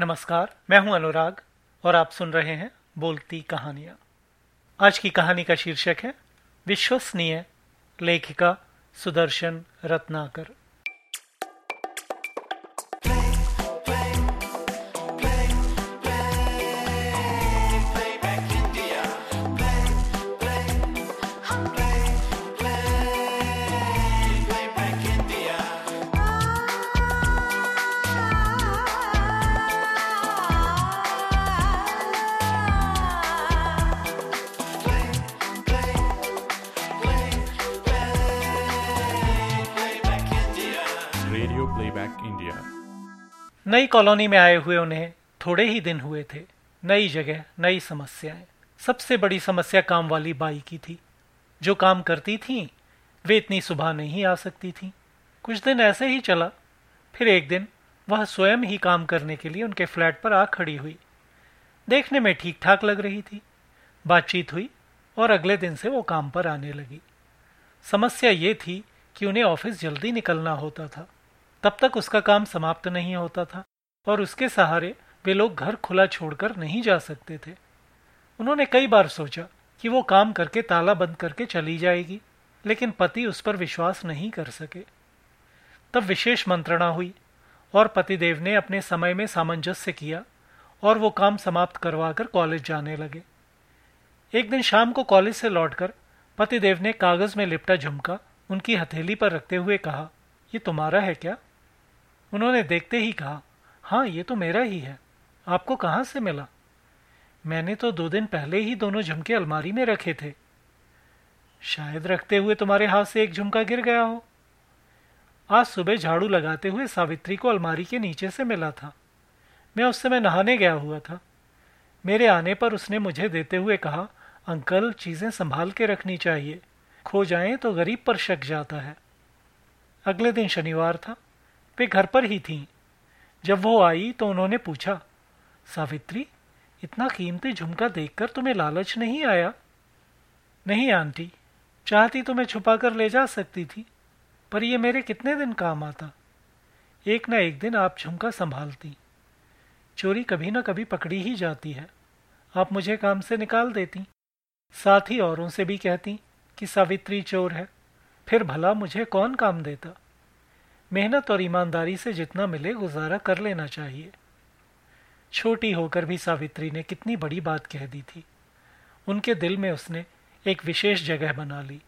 नमस्कार, मैं हूँ अनुराग और आप सुन रहे हैं बोलती कहानियाँ। आज की कहानी का शीर्षक है, विश्वसनीय लेखिका Sudarshan Ratnakar. Radio Playback India नई कॉलोनी में आए हुए उन्हें थोड़े ही दिन हुए थे। नई जगह, नई समस्याएँ। सबसे बड़ी समस्या काम वाली बाई की थी। जो काम करती थी, वे इतनी सुबह नहीं आ सकती थी। कुछ दिन ऐसे ही चला। फिर एक दिन वह स्वयं ही काम करने के लिए उनके फ्लैट पर आ खड़ी हुई। देखने में ठीक ठाक लग रही थी। बातचीत हुई और अगले दिन से वो काम पर आने लगी। समस्या ये थी कि उन्हें ऑफ़िस जल्दी निकलना होता था। तब तक उसका काम समाप्त नहीं होता था और उसके सहारे वे लोग घर खुला छोड़कर नहीं जा सकते थे। उन्होंने कई बार सोचा कि वो काम करके ताला बंद करके चली जाएगी, लेकिन पति उस पर विश्वास नहीं कर सके। तब विशेष मंत्रणा हुई और पतिदेव ने अपने समय में सामंजस्य किया और वो काम समाप्त करवाकर कॉलेज जाने लगे। एक दिन शाम को कॉलेज से लौटकर पतिदेव ने कागज़ में लिपटा झुमका उनकी हथेली पर रखते हुए कहा, ये तुम्हारा है क्या? उन्होंने देखते ही कहा हाँ ये तो मेरा ही है। आपको कहाँ से मिला? मैंने तो दो दिन पहले ही दोनों झुमके अलमारी में रखे थे। शायद रखते हुए तुम्हारे हाथ से एक झुमका गिर गया हो। आज सुबह झाड़ू लगाते हुए सावित्री को अलमारी के नीचे से मिला था। मैं उस समय नहाने गया हुआ था। मेरे आने पर उसने मुझे देते हुए कहा, अंकल, चीज़ें संभाल के रखनी चाहिए। खो जाएँ तो गरीब पर शक जाता है। अगले दिन शनिवार था। वे घर पर ही थीं। जब वो आई तो उन्होंने पूछा, सावित्री, इतना कीमती झुमका देखकर तुम्हें लालच नहीं आया? नहीं, आंटी। चाहती तो मैं छुपा कर ले जा सकती थी, पर यह मेरे कितने दिन काम आता। एक न एक दिन आप झुमका संभालती। चोरी कभी ना कभी पकड़ी ही जाती है। आप मुझे काम से निकाल देती। साथ ही औरों से भी कहती कि सावित्री चोर है, फिर भला मुझे कौन काम देता? मेहनत और ईमानदारी से जितना मिले गुजारा कर लेना चाहिए। छोटी होकर भी सावित्री ने कितनी बड़ी बात कह दी थी। उनके दिल में उसने एक विशेष जगह बना ली।